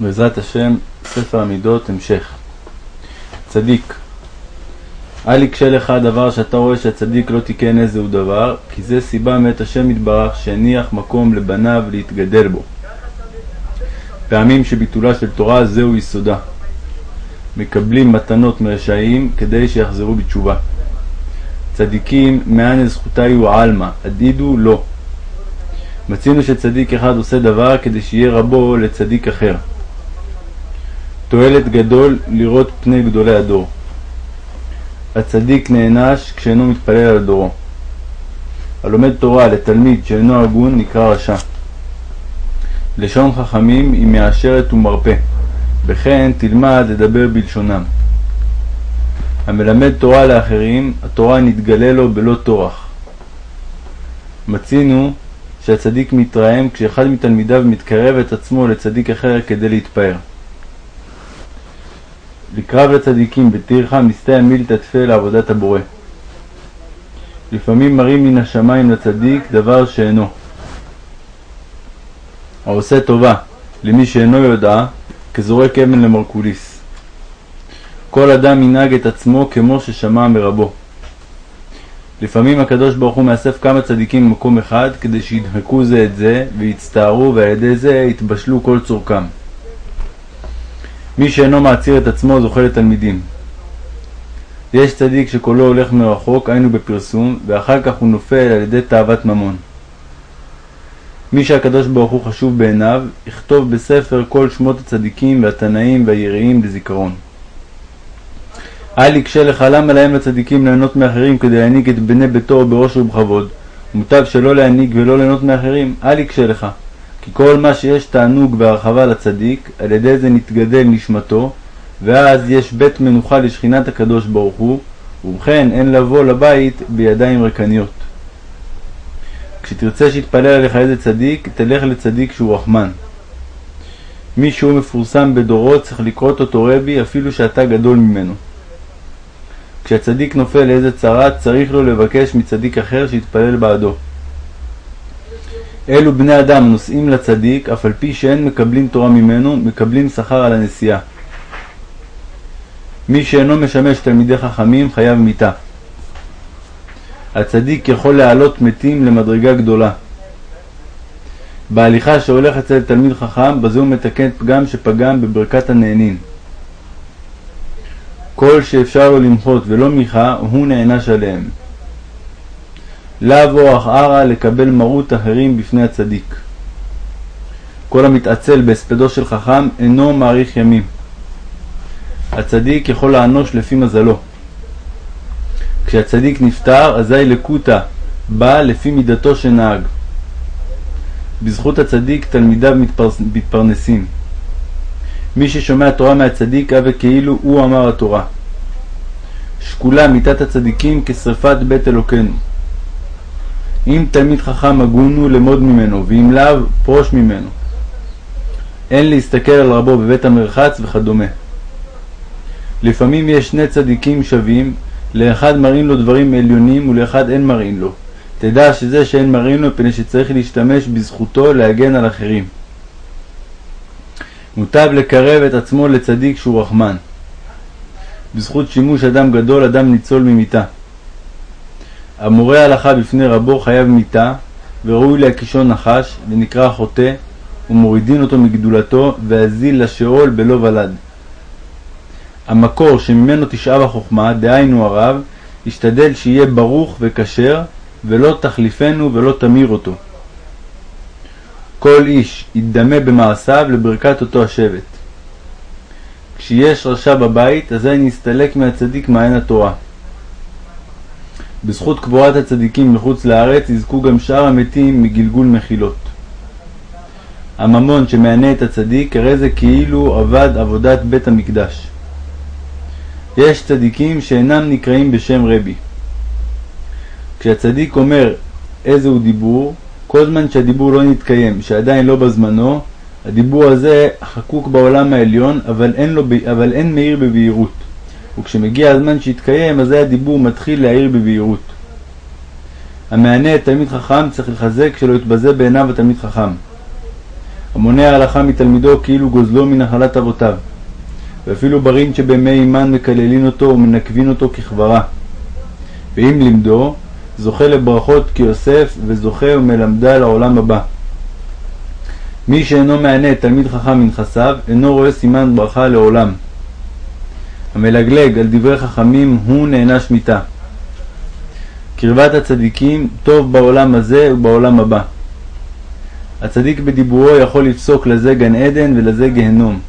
בעזרת השם, ספר המידות, המשך. צדיק אל יקשה לך הדבר שאתה רואה שהצדיק לא תיקן איזהו דבר, כי זה סיבה מאת השם יתברך שהניח מקום לבניו להתגדל בו. פעמים שביטולה של תורה זהו יסודה. מקבלים מתנות מרשעים כדי שיחזרו בתשובה. צדיקים מאן זכותי עלמא, עדידו לא. מצינו שצדיק אחד עושה דבר כדי שיהיה רבו לצדיק אחר. תועלת גדול לראות פני גדולי הדור. הצדיק נענש כשאינו מתפלל על דורו. הלומד תורה לתלמיד שאינו הגון נקרא רשע. לשון חכמים היא מאשרת ומרפא, וכן תלמד לדבר בלשונם. המלמד תורה לאחרים, התורה נתגלה לו בלא טורח. מצינו שהצדיק מתרעם כשאחד מתלמידיו מתקרב את עצמו לצדיק אחר כדי להתפאר. לקרב לצדיקים בתירחה מסתייע מילתא תפה לעבודת הבורא. לפעמים מרים מן השמיים לצדיק דבר שאינו. העושה טובה למי שאינו יודע, כזורק אבן למרקוליס. כל אדם ינהג את עצמו כמו ששמע מרבו. לפעמים הקדוש ברוך הוא מאסף כמה צדיקים במקום אחד כדי שידחקו זה את זה ויצטערו ועל ידי זה יתבשלו כל צורכם. מי שאינו מעציר את עצמו זוכה לתלמידים. יש צדיק שקולו הולך מרחוק, היינו בפרסום, ואחר כך הוא נופל על ידי תאוות ממון. מי שהקדוש ברוך הוא חשוב בעיניו, יכתוב בספר כל שמות הצדיקים והתנאים והיראים לזיכרון. אל יקשה לך למה להם לצדיקים ליהנות מאחרים כדי להנהיג את בני ביתו בראש ובכבוד. מוטב שלא להנהיג ולא ליהנות מאחרים, אל יקשה לך. כי כל מה שיש תענוג והרחבה לצדיק, על ידי זה נתגדל נשמתו, ואז יש בית מנוחה לשכינת הקדוש ברוך הוא, ובכן אין לבוא לבית בידיים ריקניות. כשתרצה שיתפלל עליך איזה צדיק, תלך לצדיק שהוא רחמן. מי שהוא מפורסם בדורו צריך לקרות אותו רבי אפילו שאתה גדול ממנו. כשהצדיק נופל לאיזה צרה, צריך לו לבקש מצדיק אחר שיתפלל בעדו. אלו בני אדם נושאים לצדיק, אף על פי שאין מקבלים תורה ממנו, מקבלים שכר על הנסיעה. מי שאינו משמש תלמידי חכמים חייב מיתה. הצדיק יכול להעלות מתים למדרגה גדולה. בהליכה שהולך אצל תלמיד חכם, בזה הוא מתקן פגם שפגם בברכת הנהנין. כל שאפשר לו למחות ולא מיכה, הוא נענש עליהם. לאו אורח ערא לקבל מרות אחרים בפני הצדיק. כל המתעצל בהספדו של חכם אינו מאריך ימים. הצדיק יכול לענוש לפי מזלו. כשהצדיק נפטר, אזי לקוטה בא לפי מידתו שנהג. בזכות הצדיק תלמידיו. מתפרנסים. מי ששומע תורה מהצדיק, הווה כאילו הוא אמר התורה. שקולה מיתת הצדיקים כשרפת בית אלוקינו. אם תלמיד חכם הגון הוא למוד ממנו, ואם לאו פרוש ממנו. אין להסתכל על רבו בבית המרחץ וכדומה. לפעמים יש שני צדיקים שווים, לאחד מראים לו דברים עליונים ולאחד אין מראים לו. תדע שזה שאין מראים לו פני שצריך להשתמש בזכותו להגן על אחרים. מוטב לקרב את עצמו לצדיק שהוא רחמן. בזכות שימוש אדם גדול אדם ניצול ממיתה. המורה הלכה בפני רבו חייב מיתה, וראוי להקישו נחש, ונקרא חוטא, ומורידין אותו מגדולתו, ואזיל לשאול בלא ולד. המקור שממנו תשאב החוכמה, דהיינו הרב, ישתדל שיהיה ברוך וכשר, ולא תחליפנו ולא תמיר אותו. כל איש ידמה במעשיו לברכת אותו השבט. כשיש רשע בבית, אזי נסתלק מהצדיק מעין התורה. בזכות קבורת הצדיקים מחוץ לארץ יזכו גם שאר המתים מגלגול מחילות. הממון שמענה את הצדיק, הרי זה כאילו עבד עבודת בית המקדש. יש צדיקים שאינם נקראים בשם רבי. כשהצדיק אומר איזהו דיבור, כל זמן שהדיבור לא נתקיים, שעדיין לא בזמנו, הדיבור הזה חקוק בעולם העליון, אבל אין, לו, אבל אין מאיר בבהירות. וכשמגיע הזמן שיתקיים, אזי הדיבור מתחיל להעיר בבהירות. המענה את תלמיד חכם צריך לחזק שלא יתבזה בעיניו התלמיד חכם. המונע הלכה מתלמידו כאילו גוזלו מנחלת אבותיו, ואפילו ברין שבימי אימן מקללין אותו ומנקבין אותו ככברה. ואם לימדו, זוכה לברכות כיוסף, וזוכה ומלמדה לעולם הבא. מי שאינו מענה תלמיד חכם מנכסיו, אינו רואה סימן ברכה לעולם. המלגלג על דברי חכמים הוא נענש מיתה. קרבת הצדיקים טוב בעולם הזה ובעולם הבא. הצדיק בדיבורו יכול לפסוק לזה גן עדן ולזה גיהנום.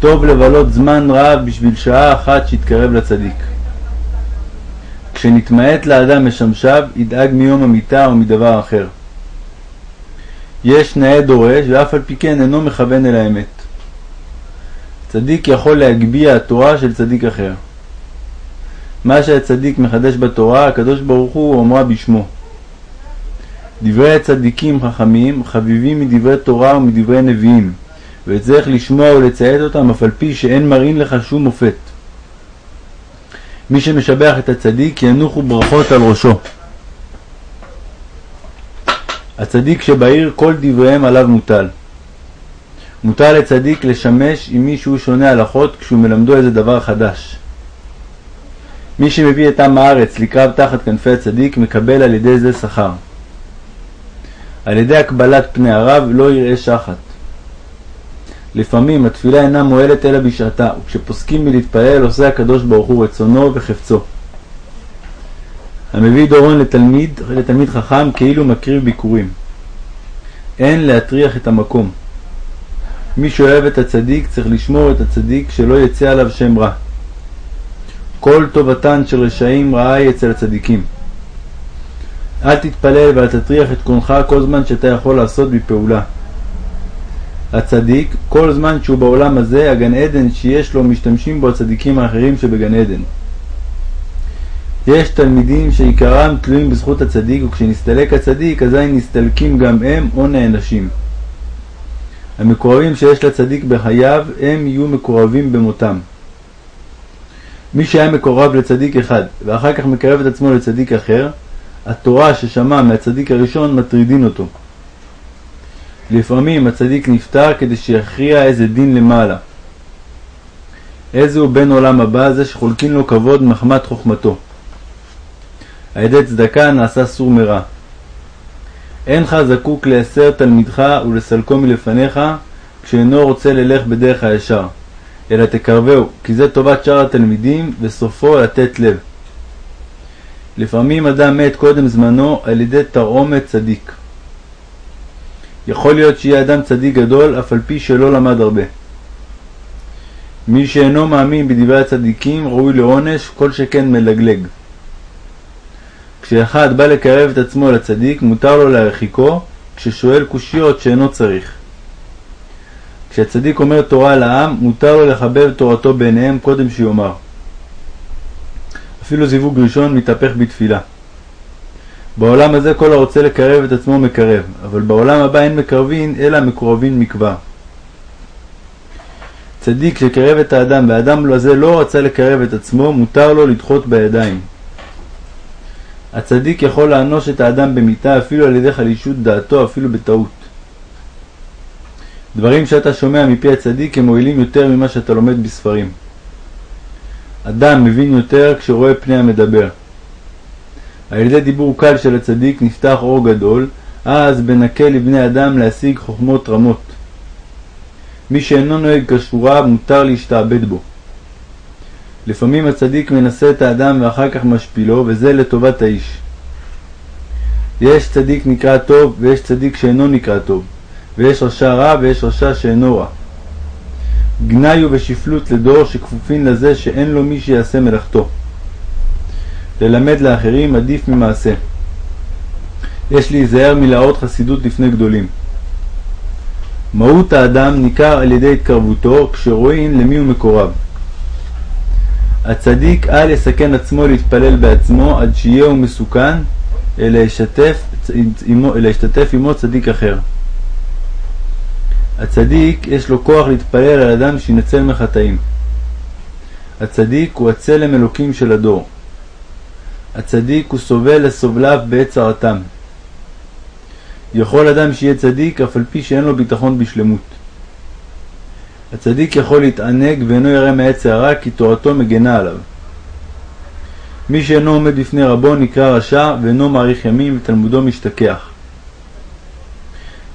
טוב לבלות זמן רב בשביל שעה אחת שיתקרב לצדיק. כשנתמעט לאדם משמשיו, ידאג מיום המיתה או מדבר אחר. יש נאה דורש, ואף על פי כן אינו מכוון אל האמת. צדיק יכול להגביה התורה של צדיק אחר. מה שהצדיק מחדש בתורה, הקדוש ברוך הוא אומרה בשמו. דברי הצדיקים חכמים חביבים מדברי תורה ומדברי נביאים, וצריך לשמוע ולציית אותם אף על פי שאין מראים לך שום מופת. מי שמשבח את הצדיק ינוחו ברכות על ראשו. הצדיק שבעיר כל דבריהם עליו מוטל. מותר לצדיק לשמש עם מי שהוא שונה הלכות כשהוא מלמדו איזה דבר חדש. מי שמביא את עם הארץ לקרב תחת כנפי הצדיק מקבל על ידי זה שכר. על ידי הקבלת פני הרב לא יראה שחת. לפעמים התפילה אינה מועלת אלא בשעתה, וכשפוסקים מלהתפלל עושה הקדוש ברוך הוא רצונו וחפצו. המביא דורון לתלמיד, לתלמיד חכם כאילו מקריב ביקורים. אין להטריח את המקום. מי שאוהב את הצדיק צריך לשמור את הצדיק שלא יצא עליו שם רע. כל טובתן של רשעים רעה היא אצל הצדיקים. אל תתפלל ואל תטריח את קונך כל זמן שאתה יכול לעשות בפעולה. הצדיק, כל זמן שהוא בעולם הזה, הגן עדן שיש לו, משתמשים בו הצדיקים האחרים שבגן עדן. יש תלמידים שעיקרם תלויים בזכות הצדיק, וכשנסתלק הצדיק, אזי נסתלקים גם הם או נענשים. המקורבים שיש לצדיק בחייו, הם יהיו מקורבים במותם. מי שהיה מקורב לצדיק אחד, ואחר כך מקרב את עצמו לצדיק אחר, התורה ששמע מהצדיק הראשון מטרידין אותו. לפעמים הצדיק נפטר כדי שיכריע איזה דין למעלה. איזה הוא בן עולם הבא זה שחולקין לו כבוד מחמת חוכמתו. על ידי צדקה נעשה סור מרע. אינך זקוק לעשר תלמידך ולסלקו מלפניך כשאינו רוצה ללך בדרך הישר, אלא תקרבהו, כי זה טובת שאר התלמידים, וסופו לתת לב. לפעמים אדם מת קודם זמנו על ידי תרעומת צדיק. יכול להיות שיהיה אדם צדיק גדול אף על פי שלא למד הרבה. מי שאינו מאמין בדברי הצדיקים ראוי לעונש כל שכן מלגלג. כשאחד בא לקרב את עצמו לצדיק מותר לו להרחיקו כששואל קושיות שאינו צריך. כשהצדיק אומר תורה לעם מותר לו לחבב תורתו בעיניהם קודם שיאמר. אפילו זיווג ראשון מתהפך בתפילה. בעולם הזה כל הרוצה לקרב את עצמו מקרב, אבל בעולם הבא אין מקרבין אלא מקורבין מכבר. צדיק שקרב את האדם והאדם הזה לא רצה לקרב את עצמו, מותר לו לדחות בידיים. הצדיק יכול לענוש את האדם במיתה אפילו על ידי חלישות דעתו, אפילו בטעות. דברים שאתה שומע מפי הצדיק הם מועילים יותר ממה שאתה לומד בספרים. אדם מבין יותר כשרואה פני המדבר. על ידי דיבור קל של הצדיק נפתח אור גדול, אז בנקה לבני אדם להשיג חוכמות רמות. מי שאינו נוהג כשורה מותר להשתעבד בו. לפעמים הצדיק מנסה את האדם ואחר כך משפילו, וזה לטובת האיש. יש צדיק נקרא טוב ויש צדיק שאינו נקרא טוב, ויש רשע רע ויש רשע שאינו רע. גנאי הוא ושפלות לדור שכפופין לזה שאין לו מי שיעשה מלאכתו. ללמד לאחרים עדיף ממעשה. יש להיזהר מלהראות חסידות לפני גדולים. מהות האדם ניכר על ידי התקרבותו כשרואים למי הוא מקורב. הצדיק אל יסכן עצמו להתפלל בעצמו עד שיהיהו מסוכן, אלא ישתף אלא ישתתף עמו צדיק אחר. הצדיק יש לו כוח להתפלל על אדם שינצל מחטאים. הצדיק הוא הצלם אלוקים של הדור. הצדיק הוא סובל לסובליו בעת צרתם. יכול אדם שיהיה צדיק אף על פי שאין לו ביטחון בשלמות. הצדיק יכול להתענג ואינו ירא מעץ הרע כי תורתו מגנה עליו. מי שאינו עומד בפני רבו נקרא רשע ואינו מאריך ימים ותלמודו משתכח.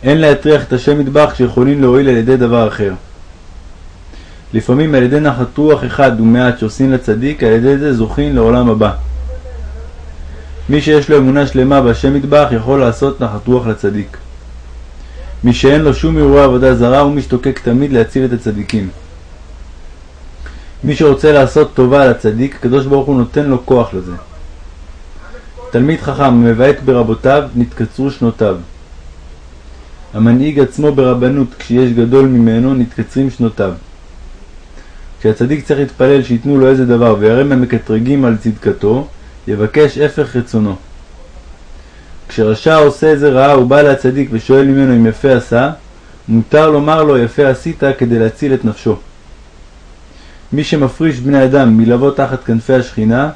אין להטריח את השם מטבח שיכולים להועיל על ידי דבר אחר. לפעמים על ידי נחת רוח אחד ומעט שעושים לצדיק, על ידי זה זוכים לעולם הבא. מי שיש לו אמונה שלמה בהשם מטבח יכול לעשות נחת רוח לצדיק. מי שאין לו שום אירועי עבודה זרה הוא משתוקק תמיד להציל את הצדיקים. מי שרוצה לעשות טובה לצדיק, הקדוש ברוך הוא נותן לו כוח לזה. תלמיד חכם המבעט ברבותיו, נתקצרו שנותיו. המנהיג עצמו ברבנות, כשיש גדול ממנו, נתקצרים שנותיו. כשהצדיק צריך להתפלל שייתנו לו איזה דבר ויראה מהמקטרגים על צדקתו, יבקש הפך רצונו. כשרשע עושה איזה רעה ובא להצדיק ושואל ממנו אם יפה עשה, מותר לומר לו יפה עשית כדי להציל את נפשו. מי שמפריש בני אדם מלבוא תחת כנפי השכינה,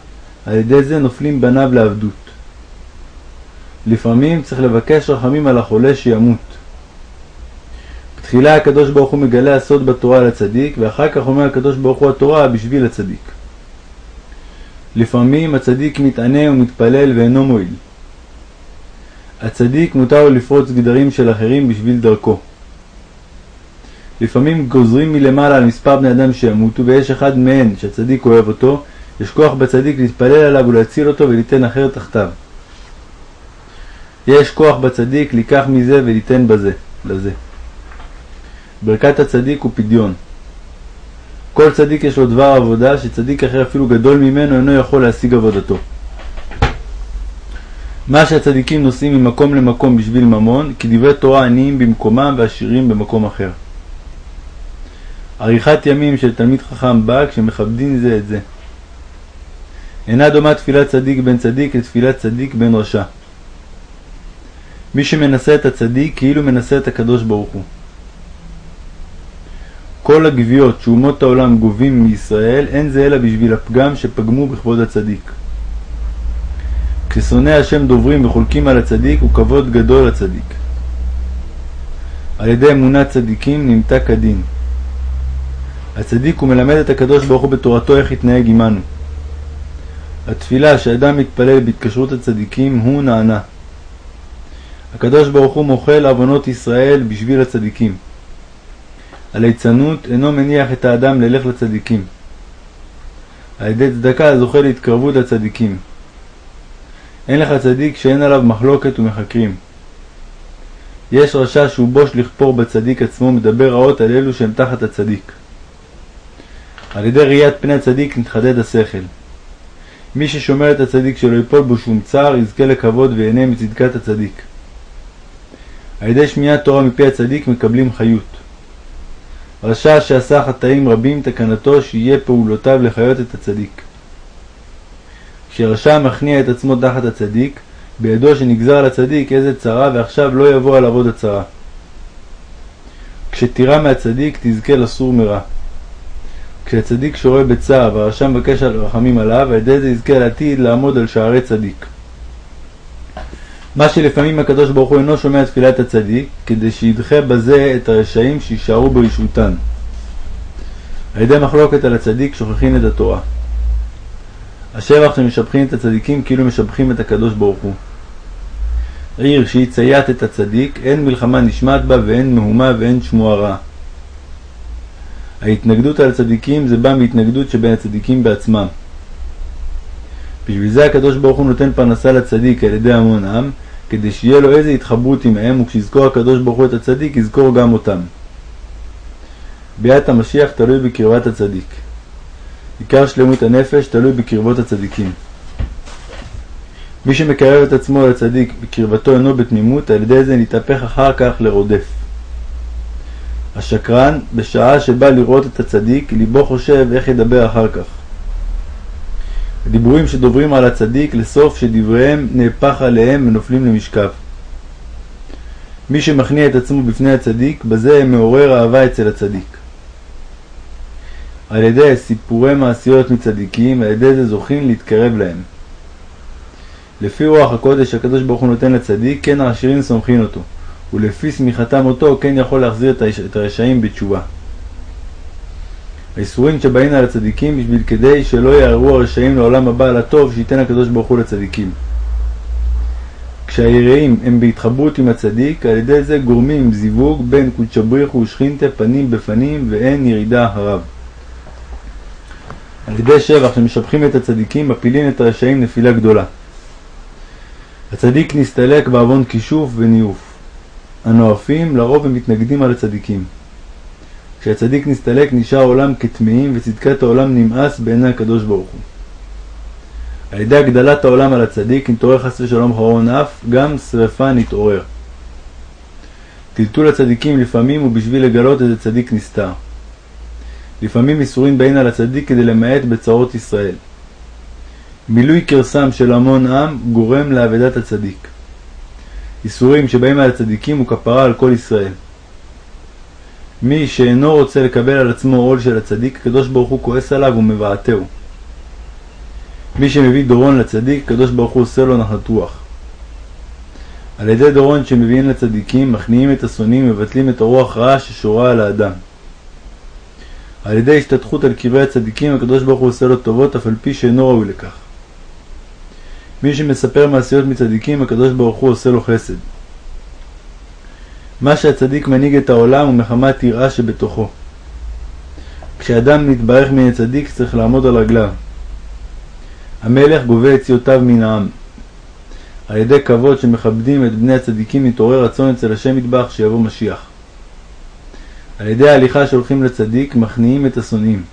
על ידי זה נופלים בניו לעבדות. לפעמים צריך לבקש רחמים על החולה שימות. בתחילה הקדוש ברוך הוא מגלה הסוד בתורה לצדיק, ואחר כך אומר הקדוש ברוך הוא התורה בשביל הצדיק. לפעמים הצדיק מתענה ומתפלל ואינו מועיל. הצדיק מותר לו לפרוץ גדרים של אחרים בשביל דרכו. לפעמים גוזרים מלמעלה על מספר בני אדם שימותו, ויש אחד מהן שהצדיק אוהב אותו, יש כוח בצדיק להתפלל עליו ולהציל אותו וליתן אחר תחתיו. יש כוח בצדיק לקח מזה וליתן בזה, לזה. ברכת הצדיק הוא פדיון. כל צדיק יש לו דבר עבודה שצדיק אחר אפילו גדול ממנו אינו יכול להשיג עבודתו. מה שהצדיקים נוסעים ממקום למקום בשביל ממון, כי דברי תורה עניים במקומם ועשירים במקום אחר. עריכת ימים של תלמיד חכם באה כשמכבדים זה את זה. אינה דומה תפילת צדיק בן צדיק לתפילת צדיק בן רשע. מי שמנסה את הצדיק כאילו מנסה את הקדוש ברוך הוא. כל הגבייות שאומות העולם גובים מישראל, אין זה אלא בשביל הפגם שפגמו בכבוד הצדיק. כששונאי השם דוברים וחולקים על הצדיק, הוא כבוד גדול לצדיק. על ידי אמונת צדיקים נמתק כדין. הצדיק הוא מלמד את הקדוש ברוך הוא בתורתו איך יתנהג עמנו. התפילה שאדם מתפלל בהתקשרות הצדיקים הוא נענה. הקדוש ברוך הוא מוחל עוונות ישראל בשביל הצדיקים. הליצנות אינו מניח את האדם ללך לצדיקים. על ידי צדקה זוכה להתקרבות לצדיקים. אין לך צדיק שאין עליו מחלוקת ומחקרים. יש רשע שהוא בוש לכפור בצדיק עצמו, מדבר רעות על אלו שהם תחת הצדיק. על ידי ראיית פני הצדיק נתחדד השכל. מי ששומר את הצדיק שלא ייפול בו שום צער, יזכה לכבוד ויהנה מצדקת הצדיק. על ידי שמיעת תורה מפי הצדיק מקבלים חיות. רשע שעשה חטאים רבים תקנתו שיהיה פעולותיו לחיות את הצדיק. כשרשע מכניע את עצמו תחת הצדיק, בידו שנגזר על הצדיק איזה צרה ועכשיו לא יבוא עליו עוד הצרה. כשתירא מהצדיק תזכה לסור מרע. כשהצדיק שורה בצער והרשע מבקש על רחמים עליו, על ידי זה יזכה לעתיד לעמוד על שערי צדיק. מה שלפעמים הקדוש ברוך הוא אינו שומע תפילת הצדיק, כדי שידחה בזה את הרשעים שיישארו ברשעותן. על ידי מחלוקת על הצדיק שוכחים את התורה. השבח שמשבחים את הצדיקים כאילו משבחים את הקדוש ברוך הוא. עיר שהיא צייעת את הצדיק, אין מלחמה נשמעת בה ואין מהומה ואין שמועה רע. ההתנגדות על הצדיקים זה בא מהתנגדות שבין הצדיקים בעצמם. בשביל זה הקדוש ברוך הוא נותן פרנסה לצדיק על ידי המון עם, כדי שיהיה לו איזה התחברות עמהם, וכשיזכור הקדוש ברוך הוא את הצדיק, יזכור גם אותם. ביאת המשיח תלוי בקרבת הצדיק. עיקר שלמות הנפש תלוי בקרבות הצדיקים. מי שמקרב את עצמו לצדיק בקרבתו אינו בתמימות, על ידי זה נתהפך אחר כך לרודף. השקרן, בשעה שבא לראות את הצדיק, ליבו חושב איך ידבר אחר כך. הדיבורים שדוברים על הצדיק לסוף שדבריהם נהפך עליהם ונופלים למשכב. מי שמכניע את עצמו בפני הצדיק, בזה מעורר אהבה אצל הצדיק. על ידי סיפורי מעשיות מצדיקים, על ידי זה זוכים להתקרב להם. לפי רוח הקודש שהקדוש ברוך הוא נותן לצדיק, כן העשירים סומכין אותו, ולפי שמיכתם אותו, כן יכול להחזיר את הרשעים בתשובה. האיסורים שבאים על הצדיקים בשביל כדי שלא יערערו הרשעים לעולם הבא על הטוב שייתן הקדוש ברוך הוא לצדיקים. כשהיראים הם בהתחברות עם הצדיק, על ידי זה גורמים זיווג בין קודשא בריחו ושכינתה פנים בפנים ואין ירידה אחריו. על ידי שבח שמשבחים את הצדיקים, מפילים את הרשעים נפילה גדולה. הצדיק נסתלק בעוון כישוף וניאוף. הנואפים לרוב הם מתנגדים על הצדיקים. כשהצדיק נסתלק נשאר העולם כטמאים וצדקת העולם נמאס בעיני הקדוש ברוך הוא. על ידי הגדלת העולם על הצדיק נתעורר חס ושלום חרון אף, גם שרפה נתעורר. טלטול הצדיקים לפעמים הוא בשביל לגלות איזה צדיק נסתר. לפעמים איסורים באים על הצדיק כדי למעט בצרות ישראל. מילוי קרסם של המון עם גורם לאבדת הצדיק. איסורים שבאים על הצדיקים הוא כפרה על כל ישראל. מי שאינו רוצה לקבל על עצמו עול של הצדיק, הקדוש ברוך הוא כועס עליו ומבעתהו. מי שמביא דורון לצדיק, הקדוש ברוך הוא עושה לו נחת רוח. על ידי דורון שמביאים לצדיקים, מכניעים את השונאים ומבטלים את הרוח רעה ששורה על האדם. על ידי השתתחות על קברי הצדיקים, הקדוש ברוך הוא עושה לו טובות אף על פי שאינו ראוי לכך. מי שמספר מעשיות מצדיקים, הקדוש ברוך הוא עושה לו חסד. מה שהצדיק מנהיג את העולם הוא מחמת יראה שבתוכו. כשאדם מתברך מן הצדיק צריך לעמוד על רגליו. המלך גובה יציאותיו מן העם. על ידי כבוד שמכבדים את בני הצדיקים מתעורר רצון אצל השם מטבח שיבוא משיח. על ידי ההליכה שהולכים לצדיק מכניעים את השונאים.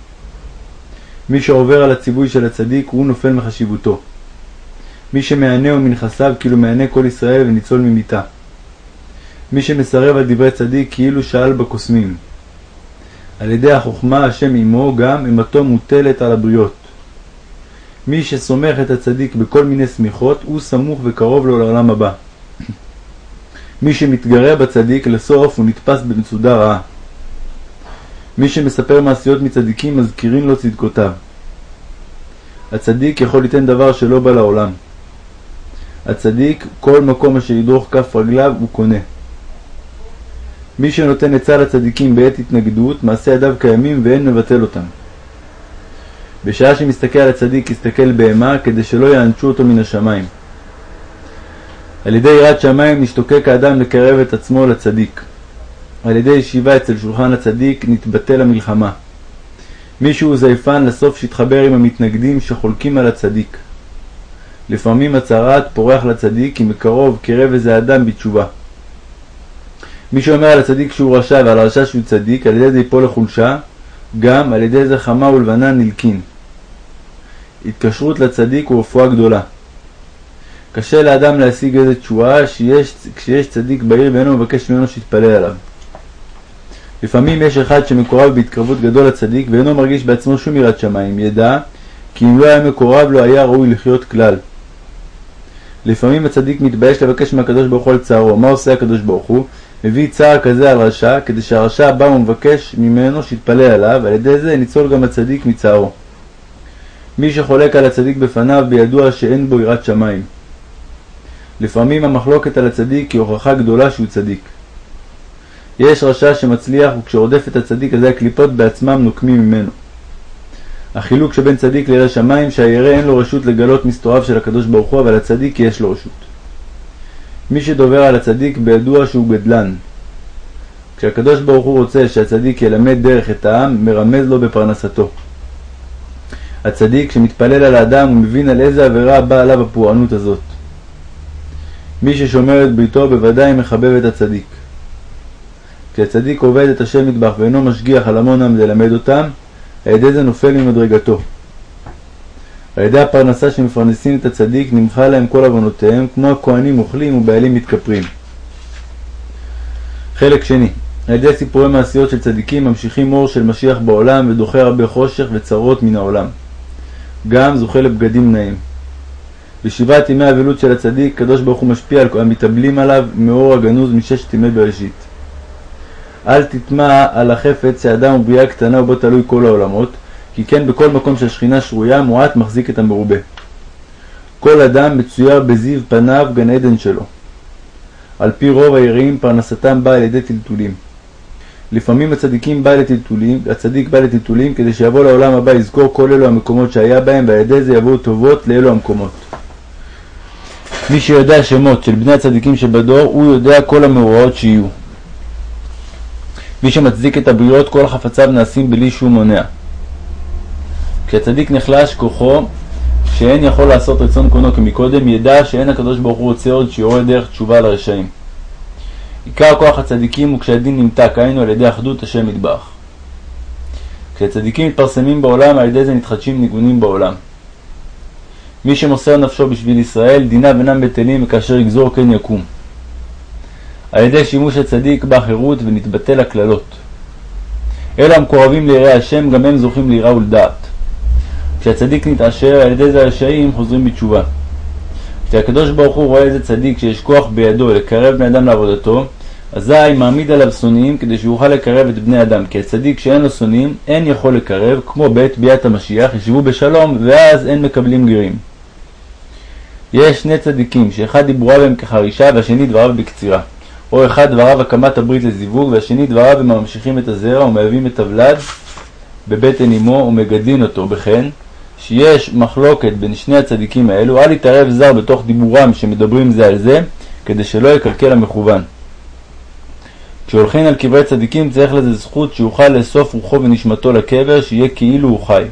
מי שעובר על הציווי של הצדיק הוא נופל מחשיבותו. מי שמענהו מנכסיו כאילו מענה כל ישראל וניצול ממיתה. מי שמסרב על דברי צדיק כאילו שאל בקוסמים. על ידי החוכמה השם עמו גם אמתו מוטלת על הבריות. מי שסומך את הצדיק בכל מיני סמיכות, הוא סמוך וקרוב לו לעולם הבא. מי שמתגרה בצדיק, לסוף הוא נתפס במצודה רעה. מי שמספר מעשיות מצדיקים, מזכירים לו צדקותיו. הצדיק יכול ליתן דבר שלא בא לעולם. הצדיק, כל מקום אשר ידרוך כף רגליו, הוא קונה. מי שנותן עצה לצדיקים בעת התנגדות, מעשי ידיו קיימים ואין מבטל אותם. בשעה שמסתכל על הצדיק, יסתכל בהמה, כדי שלא יענשו אותו מן השמיים. על ידי יראת שמיים נשתוקק האדם לקרב את עצמו לצדיק. על ידי ישיבה אצל שולחן הצדיק נתבטל המלחמה. מי שהוא זייפן לסוף שיתחבר עם המתנגדים שחולקים על הצדיק. לפעמים הצהרת פורח לצדיק כי מקרוב קרב איזה אדם בתשובה. מי שאומר על הצדיק שהוא רשע ועל הרשע שהוא צדיק, על ידי זה יפול לחולשה, גם על ידי זה חמה ולבנה נלקין. התקשרות לצדיק הוא רפואה גדולה. קשה לאדם להשיג איזה תשועה שיש, כשיש צדיק בעיר ואינו מבקש ממנו שיתפלל עליו. לפעמים יש אחד שמקורב בהתקרבות גדול לצדיק ואינו מרגיש בעצמו שום יראת שמיים, ידע כי אם לא היה מקורב לא היה ראוי לחיות כלל. לפעמים הצדיק מתבייש לבקש מהקדוש ברוך הוא על צערו. מה עושה הקדוש ברוך הוא? מביא צער כזה על רשע, כדי שהרשע בא ומבקש ממנו שיתפלל עליו, ועל ידי זה ניצול גם הצדיק מצערו. מי שחולק על הצדיק בפניו בידוע שאין בו יראת שמיים. לפעמים המחלוקת על הצדיק היא הוכחה גדולה שהוא צדיק. יש רשע שמצליח וכשרודף את הצדיק הזה הקליפות בעצמם נוקמים ממנו. החילוק שבין צדיק לירא שמיים שהירא אין לו רשות לגלות מסתוריו של הקדוש ברוך הוא אבל הצדיק יש לו רשות. מי שדובר על הצדיק בידוע שהוא גדלן. כשהקדוש ברוך הוא רוצה שהצדיק ילמד דרך את העם, מרמז לו בפרנסתו. הצדיק שמתפלל על האדם הוא מבין על איזה עבירה באה עליו הפורענות הזאת. מי ששומר את ביתו בוודאי מחבב את הצדיק. כשהצדיק עובד את השם מטבח ואינו משגיח על המון עם ללמד אותם, על ידי זה נופל ממדרגתו. על ידי הפרנסה שמפרנסים את הצדיק נמחה להם כל עוונותיהם, כמו הכהנים אוכלים ובעלים מתכפרים. חלק שני על ידי סיפורי מעשיות של צדיקים ממשיכים אור של משיח בעולם ודוחה הרבה חושך וצרות מן העולם. גם זוכה לבגדים נעים. בשבעת ימי האבלות של הצדיק, קדוש ברוך הוא משפיע על המתאבלים עליו מאור הגנוז מששת ימי בראשית. אל תטמע על החפץ שאדם הוא בריאה קטנה ובו תלוי כל העולמות, כי כן בכל מקום שהשכינה שרויה, מועט מחזיק את המרובה. כל אדם מצויר בזיו פניו גן עדן שלו. על פי רוב היראים פרנסתם באה על ידי טלטולים. לפעמים הצדיקים בא לטלטולים, הצדיק בא לטלטולים כדי שיבוא לעולם הבא יזכור כל אלו המקומות שהיה בהם ועל ידי זה יבואו טובות לאלו המקומות. מי שיודע שמות של בני הצדיקים שבדור, הוא יודע כל המאורעות שיהיו. מי שמצדיק את הבריות, כל חפציו נעשים בלי שום מונע. כשהצדיק נחלש כוחו, שאין יכול לעשות רצון קונו כמקודם, ידע שאין הקדוש ברוך הוא רוצה עוד שיורה דרך תשובה לרשעים. עיקר כוח הצדיקים הוא כשהדין נמתק, היינו על ידי אחדות השם יתברך. כשהצדיקים מתפרסמים בעולם, על ידי זה נתחדשים ניגונים בעולם. מי שמוסר נפשו בשביל ישראל, דיניו אינם בטלים, וכאשר יגזור כן יקום. על ידי שימוש הצדיק בא חירות ונתבטל הקללות. אלו המקורבים ליראי השם, גם הם זוכים ליראה ולדעת. כשהצדיק נתעשר, על ידי זה הרשעים חוזרים בתשובה. כשהקדוש ברוך הוא רואה איזה צדיק שיש כוח בידו לקרב בני אדם לעבודתו, אזי מעמיד עליו שונאים כדי שיוכל לקרב את בני אדם, כי הצדיק שאין לו שונאים אין יכול לקרב, כמו בעת ביאת המשיח, ישבו בשלום, ואז אין מקבלים גרים. יש שני צדיקים, שאחד דיבורה בהם כחרישה והשני דבריו בקצירה. או אחד דבריו הקמת הברית לזיווג, והשני דבריו הם ממשיכים את הזרע ומהווים את הוולד בבטן אמו ומגדלין אותו, בכן שיש מחלוקת בין שני הצדיקים האלו, אל יתערב זר בתוך דיבורם שמדברים זה על זה, כדי שלא יקלקל המכוון. כשהולכים על קברי צדיקים צריך לזה זכות שיוכל לאסוף רוחו ונשמתו לקבר, שיהיה כאילו הוא חי.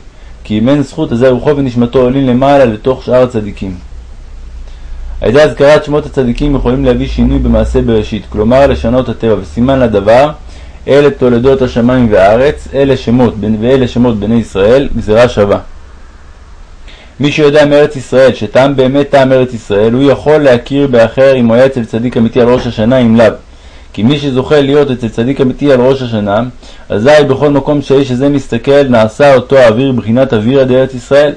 כי אם אין זכות, אזי רוחו ונשמתו עולים למעלה לתוך שאר הצדיקים. על ידי הזכרת שמות הצדיקים יכולים להביא שינוי במעשה בראשית, כלומר לשנות הטבע, וסימן לדבר, אלה תולדות השמיים והארץ, אלה שמות ואלה שמות בני ישראל, גזירה שווה. מי שיודע מארץ ישראל, שטעם באמת טעם ארץ ישראל, הוא יכול להכיר באחר אם הוא היה אצל צדיק אמיתי על ראש השנה, אם לאו. כי מי שזוכה להיות אצל צדיק אמיתי על ראש השנה, אזי בכל מקום שהאיש הזה מסתכל, נעשה אותו אוויר בחינת אוויר עד ארץ ישראל.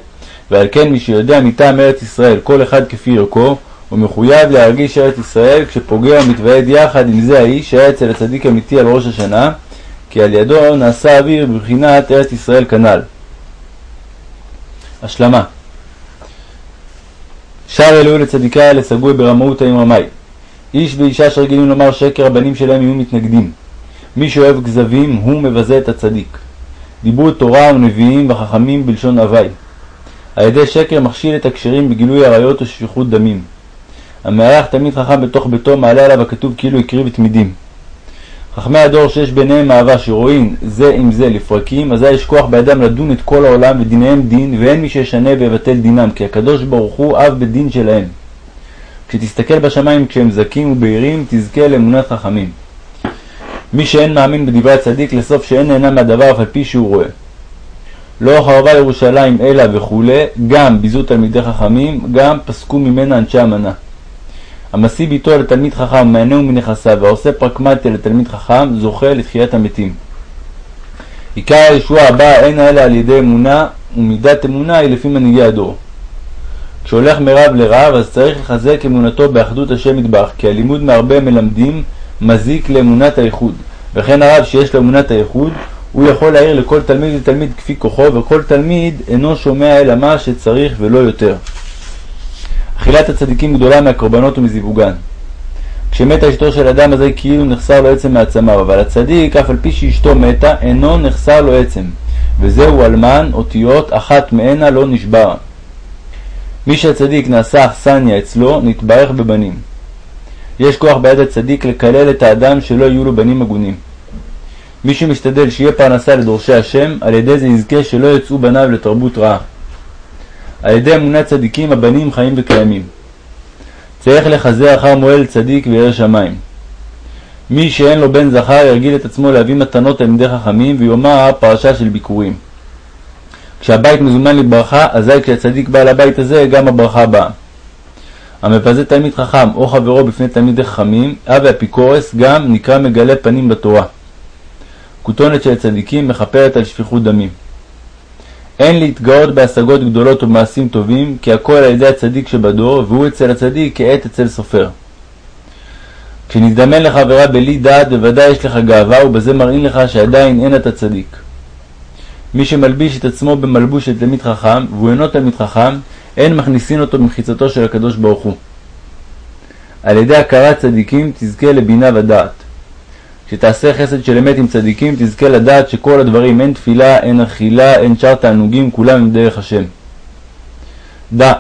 ועל כן מי שיודע מטעם ארץ ישראל, כל אחד כפי ערכו, הוא מחויב להרגיש ארץ ישראל כשפוגע ומתוועד יחד עם זה האיש שהיה אצל הצדיק אמיתי על ראש השנה, כי על ידו נעשה אוויר בבחינת ארץ ישראל כנ"ל. השלמה שר אלוהים לצדיקי האלה סגוי ברמאות עם רמאי. איש ואישה שרגילים לומר שקר הבנים שלהם יהיו מתנגדים. מי שאוהב כזבים הוא מבזה את הצדיק. דיברו תורה ונביאים וחכמים בלשון הווי. על ידי שקר מכשיל את הכשרים בגילוי עריות ושפיכות דמים. המארח תלמיד חכם בתוך ביתו מעלה עליו הכתוב כאילו הקריב תמידים. חכמי הדור שיש ביניהם אהבה שרואים זה עם זה לפרקים, אזי יש כוח בידם לדון את כל העולם ודיניהם דין, ואין מי שישנה ויבטל דינם, כי הקדוש ברוך הוא אב בדין שלהם. כשתסתכל בשמיים כשהם זכים ובהירים, תזכה לאמונת חכמים. מי שאין מאמין בדברי הצדיק, לסוף שאין נהנה מהדבר אף על פי שהוא רואה. לא חרבה ירושלים אלא וכולי, גם ביזו תלמידי חכמים, גם פסקו ממנה אנשי המנה. המשיא ביתו לתלמיד חכם, מענהו מנכסיו, והעושה פרקמטיה לתלמיד חכם, זוכה לתחיית המתים. עיקר הישועה הבאה אין אלא על ידי אמונה, ומידת אמונה היא לפי מנהיגי הדור. כשהולך מרב לרב, אז צריך לחזק אמונתו באחדות השם יתברך, כי הלימוד מהרבה מלמדים מזיק לאמונת הייחוד. וכן הרב שיש לו אמונת הייחוד, הוא יכול להעיר לכל תלמיד ותלמיד כפי כוחו, וכל תלמיד אינו שומע אלא מה שצריך ולא יותר. אכילת הצדיקים גדולה מהקורבנות ומזיווגן. כשמתה אשתו של אדם אזי כאילו נחסר לו עצם מעצמיו, אבל הצדיק, אף על פי שאשתו מתה, אינו נחסר לו עצם, וזהו אלמן, אותיות, אחת מהנה לא נשבר. מי שהצדיק נעשה אכסניה אצלו, נתברך בבנים. יש כוח ביד הצדיק לקלל את האדם שלא יהיו לו בנים הגונים. מי שמשתדל שיהיה פרנסה לדורשי השם, על ידי זה יזכה שלא יצאו בניו לתרבות רעה. על ידי אמונת צדיקים הבנים חיים וקיימים. צריך לחזר אחר מועל צדיק וירא שמיים. מי שאין לו בן זכר ירגיל את עצמו להביא מתנות תלמידי חכמים ויאמר פרשה של ביקורים. כשהבית מזומן לברכה, אזי כשהצדיק בא לבית הזה, גם הברכה באה. המבזה תלמיד חכם או חברו בפני תלמידי חכמים, אבי אפיקורס גם נקרא מגלה פנים בתורה. כותונת של צדיקים מכפרת על שפיכות דמים. אין להתגאות בהשגות גדולות ובמעשים טובים, כי הכל על ידי הצדיק שבדור, והוא אצל הצדיק כעת אצל סופר. כשנזדמן לחברה בלי דעת, בוודאי יש לך גאווה, ובזה מראים לך שעדיין אין אתה צדיק. מי שמלביש את עצמו במלבוש של תלמיד חכם, והוא אינו תלמיד חכם, אין מכניסין אותו במחיצתו של הקדוש ברוך הוא. על ידי הכרת צדיקים תזכה לבינה ודעת. כשתעשה חסד של אמת עם צדיקים תזכה לדעת שכל הדברים, אין תפילה, אין אכילה, אין שאר תענוגים, כולם הם דרך השם. דע,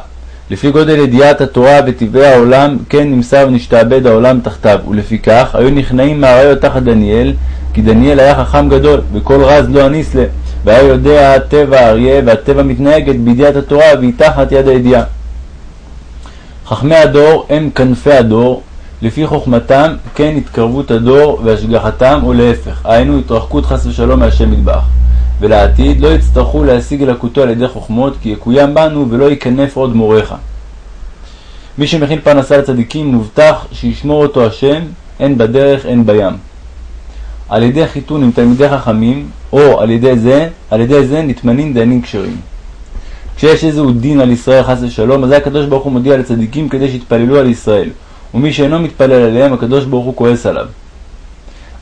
לפי גודל ידיעת התורה וטבעי העולם, כן נמסר ונשתעבד העולם תחתיו, ולפיכך היו נכנעים מהראיות תחת דניאל, כי דניאל היה חכם גדול, וכל רז לא הניס לה, והיה יודע טבע האריה, והטבע מתנהגת בידיעת התורה, והיא תחת יד הידיעה. חכמי הדור הם כנפי הדור, לפי חוכמתם כן התקרבות הדור והשגחתם, או להפך, היינו התרחקות חס ושלום מהשם מטבח. ולעתיד לא יצטרכו להשיג אלוקותו על ידי חוכמות, כי יקוים בנו ולא ייכנף עוד מוריך. מי שמכין פרנסה לצדיקים מובטח שישמור אותו השם, הן בדרך הן בים. על ידי חיתון עם תלמידי חכמים, או על ידי זה, על ידי זה נתמנים דיינים כשרים. כשיש איזהו דין על ישראל חס ושלום, אזי הקדוש ברוך הוא מודיע לצדיקים כדי שיתפללו על ישראל, ומי שאינו מתפלל עליהם, הקדוש ברוך הוא כועס עליו.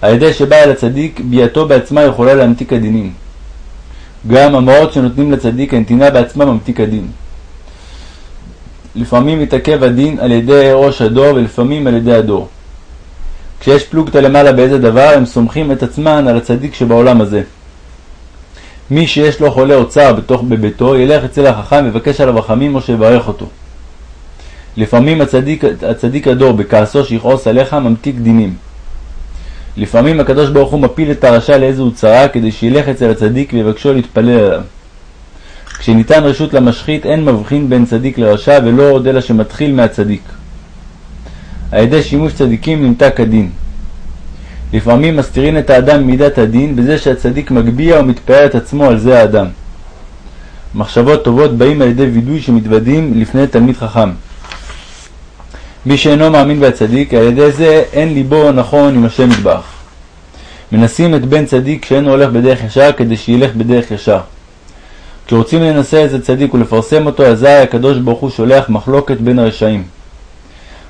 על ידי שבא אל הצדיק, ביאתו בעצמה יכולה להמתיק הדינים. גם המעות שנותנים לצדיק, הנתינה בעצמה ממתיק הדין. לפעמים מתעכב הדין על ידי ראש הדור, ולפעמים על ידי הדור. כשיש פלוגתא למעלה באיזה דבר, הם סומכים את עצמם על הצדיק שבעולם הזה. מי שיש לו חולה אוצר בתוך בביתו, ילך אצל החכם ויבקש עליו רחמים או שיברך אותו. לפעמים הצדיק, הצדיק הדור בכעסו שיכעוס עליך ממתיק דינים. לפעמים הקדוש ברוך הוא מפיל את הרשע לאיזו צרה כדי שילך אצל הצדיק ויבקשו להתפלל עליו. כשניתן רשות למשחית אין מבחין בין צדיק לרשע ולא עוד אלא שמתחיל מהצדיק. על ידי שימוש צדיקים נמתק הדין. לפעמים מסתירין את האדם ממידת הדין בזה שהצדיק מגביה ומתפאר את עצמו על זה האדם. מחשבות טובות באים על ידי וידוי שמתוודים לפני תלמיד חכם. מי שאינו מאמין בצדיק, על ידי זה אין ליבו נכון עם השם מטבח. מנסים את בן צדיק שאינו הולך בדרך ישר כדי שילך בדרך ישר. כשרוצים לנסה איזה צדיק ולפרסם אותו, אזי הקדוש ברוך הוא שולח מחלוקת בין הרשעים.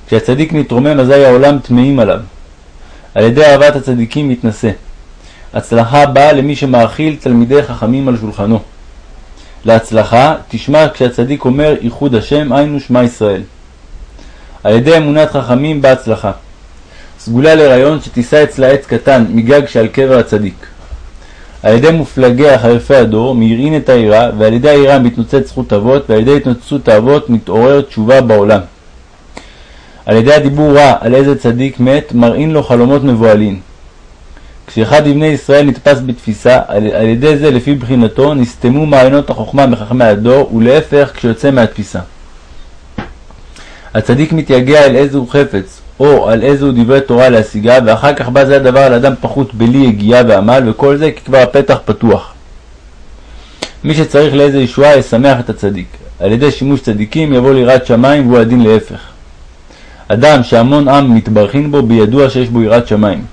כשהצדיק מתרומם, אזי העולם טמאים עליו. על ידי אהבת הצדיקים מתנשא. הצלחה באה למי שמאכיל תלמידי חכמים על שולחנו. להצלחה תשמע כשהצדיק אומר ייחוד השם, היינו שמע ישראל. על ידי אמונת חכמים באה הצלחה. סגולה להיריון שתישא אצלה עץ קטן מגג שעל קבר הצדיק. על ידי מופלגי החרפי הדור מאירין את העירה, ועל ידי העירה מתנוצץ זכות אבות, ועל ידי התנוצצות האבות מתעורר תשובה בעולם. על ידי הדיבור רע על איזה צדיק מת, מראים לו חלומות מבוהלים. כשאחד מבני ישראל נתפס בתפיסה, על, על ידי זה לפי בחינתו נסתמו מעיינות החוכמה מחכמי הדור, ולהפך כשיוצא מהתפיסה. הצדיק מתייגע אל איזהו חפץ, או על איזהו דברי תורה להשיגה, ואחר כך בא זה הדבר על אדם פחות בלי יגיעה ועמל, וכל זה כי כבר הפתח פתוח. מי שצריך לאיזה ישועה ישמח את הצדיק. על ידי שימוש צדיקים יבוא ליראת שמיים והוא הדין להפך. אדם שהמון עם מתברכין בו, בידוע שיש בו יראת שמיים.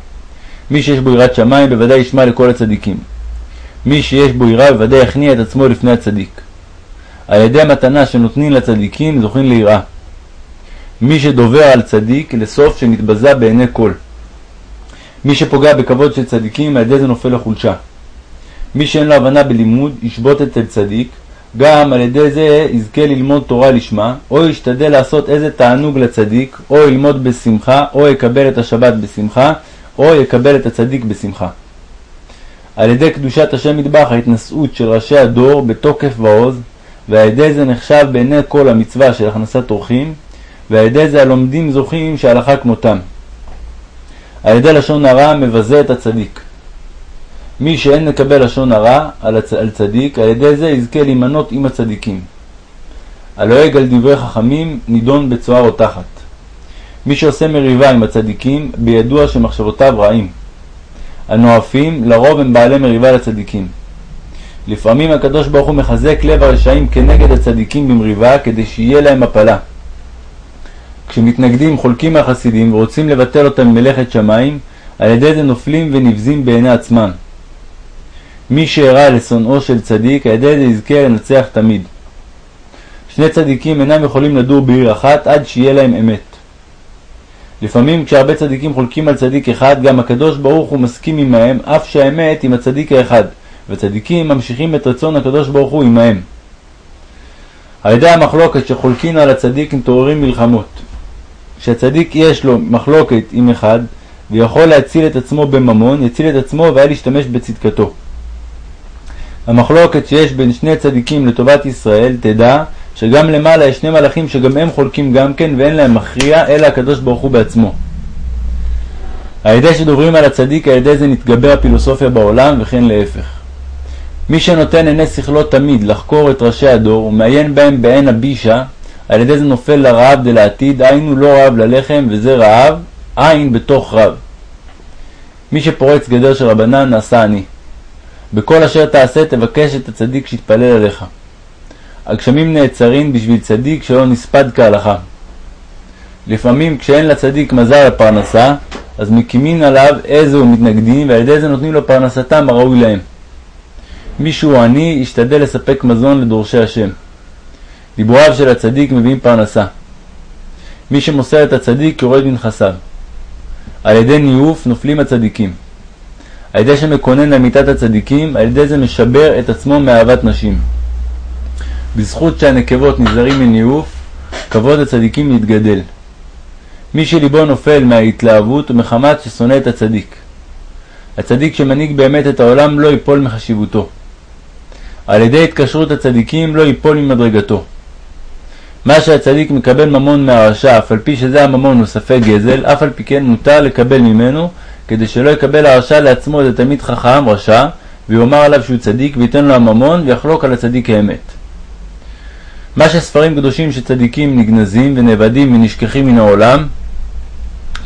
מי שיש בו יראת שמיים בוודאי ישמע לכל הצדיקים. מי שיש בו יראה בוודאי יכניע את עצמו לפני הצדיק. על ידי המתנה שנותנים לצדיקים זוכים ליראה. מי שדובר על צדיק לסוף שנתבזה בעיני כל. מי שפוגע בכבוד של צדיקים על ידי זה נופל לחולשה. מי שאין לו הבנה בלימוד ישבות אצל צדיק, גם על ידי זה יזכה ללמוד תורה לשמה, או ישתדל לעשות איזה תענוג לצדיק, או ללמוד בשמחה, או יקבל את השבת בשמחה, או יקבל את הצדיק בשמחה. על ידי קדושת השם מטבח ההתנשאות של ראשי הדור בתוקף ועוז, ועל ידי זה נחשב בעיני כל המצווה של הכנסת אורחים, ועל ידי זה הלומדים זוכים שהלכה כמותם. על ידי לשון הרע מבזה את הצדיק. מי שאין מקבל לשון הרע על, הצ... על צדיק, על ידי זה יזכה להימנות עם הצדיקים. הלועג על דברי חכמים נידון בצוהר או תחת. מי שעושה מריבה עם הצדיקים, בידוע שמחשבותיו רעים. הנואפים לרוב הם בעלי מריבה לצדיקים. לפעמים הקדוש ברוך הוא מחזק לב הרשעים כנגד הצדיקים במריבה, כדי שיהיה להם הפלה. כשמתנגדים חולקים מהחסידים ורוצים לבטל אותם ממלאכת שמיים, על ידי זה נופלים ונבזים בעיני עצמם. מי שאירע לשונאו של צדיק, על ידי זה יזכה לנצח תמיד. שני צדיקים אינם יכולים לדור בעיר אחת עד שיהיה להם אמת. לפעמים כשהרבה צדיקים חולקים על צדיק אחד, גם הקדוש ברוך הוא מסכים עמהם, אף שהאמת עם הצדיק האחד, וצדיקים ממשיכים את רצון הקדוש ברוך הוא עמהם. על ידי המחלוקת שחולקין על הצדיק מתעוררים מלחמות. כשהצדיק יש לו מחלוקת עם אחד ויכול להציל את עצמו בממון, יציל את עצמו והיה להשתמש בצדקתו. המחלוקת שיש בין שני צדיקים לטובת ישראל, תדע שגם למעלה יש שני מלאכים שגם הם חולקים גם כן ואין להם מכריע אלא הקדוש ברוך הוא בעצמו. על ידי שדוברים על הצדיק, על ידי זה נתגבר הפילוסופיה בעולם וכן להפך. מי שנותן עיני שכלו תמיד לחקור את ראשי הדור ומעיין בהם בעין הבישה, על ידי זה נופל לרעב דלעתיד, היינו לא רעב ללחם וזה רעב, עין בתוך רב. מי שפורץ גדר של רבנן נעשה אני. בכל אשר תעשה תבקש את הצדיק שיתפלל עליך. הגשמים נעצרים בשביל צדיק שלא נספד כהלכה. לפעמים כשאין לצדיק מזל לפרנסה, אז מקימין עליו איזו מתנגדים, ועל ידי זה נותנים לו פרנסתם הראוי להם. מי שהוא עני, ישתדל לספק מזון לדורשי השם. דיבוריו של הצדיק מביאים פרנסה. מי שמוסר את הצדיק יורד מנכסיו. על ידי ניאוף נופלים הצדיקים. על ידי שמקונן למיתת הצדיקים, על ידי זה משבר את עצמו מאהבת נשים. בזכות שהנקבות נזהרים מניאוף, כבוד הצדיקים יתגדל. מי שליבו נופל מההתלהבות ומחמת ששונא את הצדיק. הצדיק שמנהיג באמת את העולם לא ייפול מחשיבותו. על ידי התקשרות הצדיקים לא ייפול ממדרגתו. מה שהצדיק מקבל ממון מהרשע, אף על פי שזה הממון הוא ספק גזל, אף על פי כן מותר לקבל ממנו, כדי שלא יקבל הרשע לעצמו איזה תלמיד חכם, רשע, ויאמר עליו שהוא צדיק, וייתן לו הממון, ויחלוק על הצדיק האמת. מה שספרים קדושים שצדיקים נגנזים ונאבדים ונשכחים מן העולם,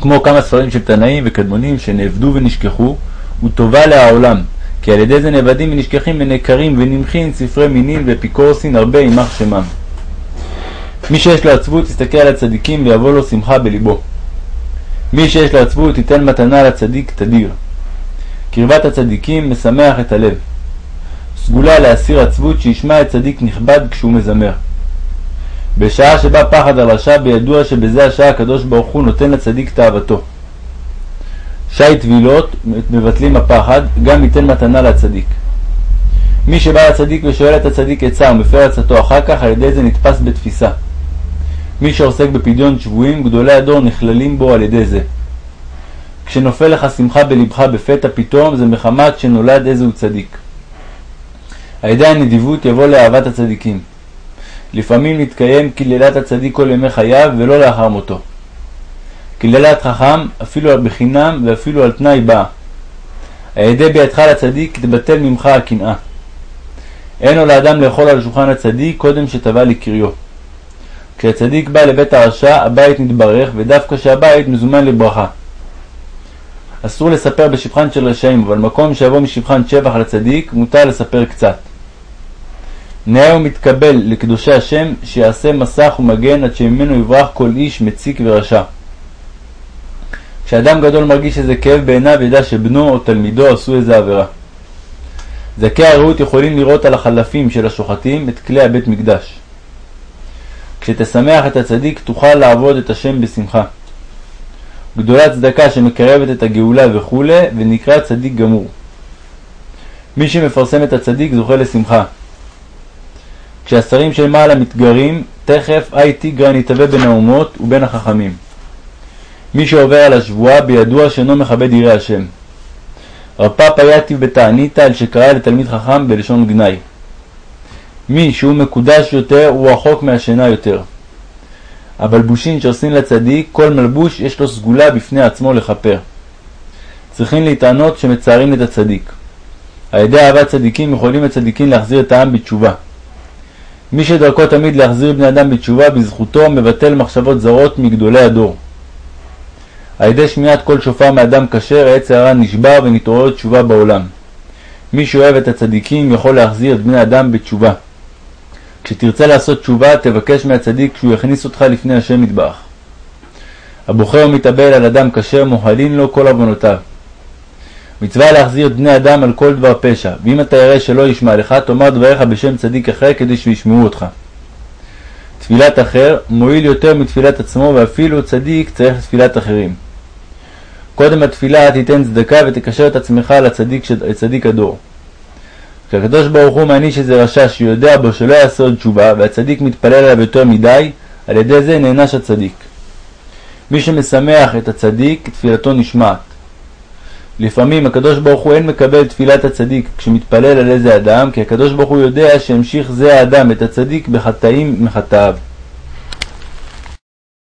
כמו כמה ספרים של תנאים וקדמונים שנאבדו ונשכחו, הוא טובה לעולם, כי על ידי זה נאבדים ונשכחים ונעקרים ונמחים ספרי מינין ואפיקורסין הרבה יימח שמם. מי שיש לו עצבות יסתכל על הצדיקים ויבוא לו שמחה בלבו. מי שיש לו עצבות ייתן מתנה לצדיק תדיר. קרבת הצדיקים משמח את הלב. סגולה להסיר עצבות שישמע את צדיק נכבד כשהוא מזמר. בשעה שבא פחד על רשע בידוע שבזה השעה הקדוש ברוך הוא נותן לצדיק תאוותו. שי טבילות מבטלים הפחד, גם ייתן מתנה לצדיק. מי שבא לצדיק ושואל את הצדיק עצה ומפר עצתו אחר כך, על ידי זה נתפס בתפיסה. מי שעוסק בפדיון שבויים, גדולי הדור נכללים בו על ידי זה. כשנופל לך שמחה בלבך בפתע פתאום, זה מחמת שנולד איזהו צדיק. על ידי הנדיבות יבוא לאהבת הצדיקים. לפעמים נתקיים קללת הצדיק כל ימי חייו ולא לאחר מותו. קללת חכם אפילו בחינם ואפילו על תנאי באה. על ידי בידך לצדיק תבטל ממך הקנאה. אין לו לאדם לאכול על שולחן הצדיק קודם שטבע לקריו. כשהצדיק בא לבית הרשע, הבית נתברך, ודווקא שהבית מזומן לברכה. אסור לספר בשבחן של רשעים, אבל מקום שיבוא משבחן שבח לצדיק, מותר לספר קצת. נאה הוא מתקבל לקדושי השם, שיעשה מסך ומגן עד שממנו יברח כל איש מציק ורשע. כשאדם גדול מרגיש איזה כאב בעיניו, ידע שבנו או תלמידו עשו איזה עבירה. זכי הרעות יכולים לראות על החלפים של השוחטים את כלי הבית מקדש. כשתשמח את הצדיק תוכל לעבוד את השם בשמחה. גדולה צדקה שמקרבת את הגאולה וכו', ונקרא צדיק גמור. מי שמפרסם את הצדיק זוכה לשמחה. כשהשרים של מעלה מתגרים, תכף אי תיגרא נתהווה בין האומות ובין החכמים. מי שעובר על השבועה בידוע שאינו מכבד ירא השם. רב פאפא יתיב בתעניתא על שקרא לתלמיד חכם בלשון גנאי. מי שהוא מקודש יותר הוא רחוק מהשינה יותר. הבלבושין שעושים לצדיק, כל מלבוש יש לו סגולה בפני עצמו לכפר. צריכים להתענות שמצערים את הצדיק. על ידי אהבת צדיקים יכולים הצדיקים להחזיר את העם בתשובה. מי שדרכו תמיד להחזיר בני אדם בתשובה, בזכותו מבטל מחשבות זרות מגדולי הדור. על ידי שמיעת קול שופר מאדם כשר, העץ הרע נשבר ונתעורר תשובה בעולם. מי שאוהב את הצדיקים יכול להחזיר את בני אדם בתשובה. כשתרצה לעשות תשובה, תבקש מהצדיק שהוא יכניס אותך לפני השם יתברך. הבוחר ומתאבל על אדם כשר, מוחלין לו כל עוונותיו. מצווה להחזיר בני אדם על כל דבר פשע, ואם אתה ירא שלא ישמע לך, תאמר דבריך בשם צדיק אחר כדי שישמעו אותך. תפילת אחר מועיל יותר מתפילת עצמו, ואפילו צדיק צריך תפילת אחרים. קודם התפילה תיתן צדקה ותקשר את עצמך לצדיק, לצדיק הדור. כשהקדוש ברוך הוא מעניש איזה רשע שיודע בו שלא יעשה עוד תשובה, והצדיק מתפלל עליו יותר מדי, על ידי זה נענש הצדיק. מי שמשמח את הצדיק, תפילתו נשמעת. לפעמים הקדוש ברוך הוא אין מקבל תפילת הצדיק כשמתפלל על איזה אדם, כי הקדוש ברוך הוא יודע שהמשיך זה האדם את הצדיק בחטאים מחטאיו.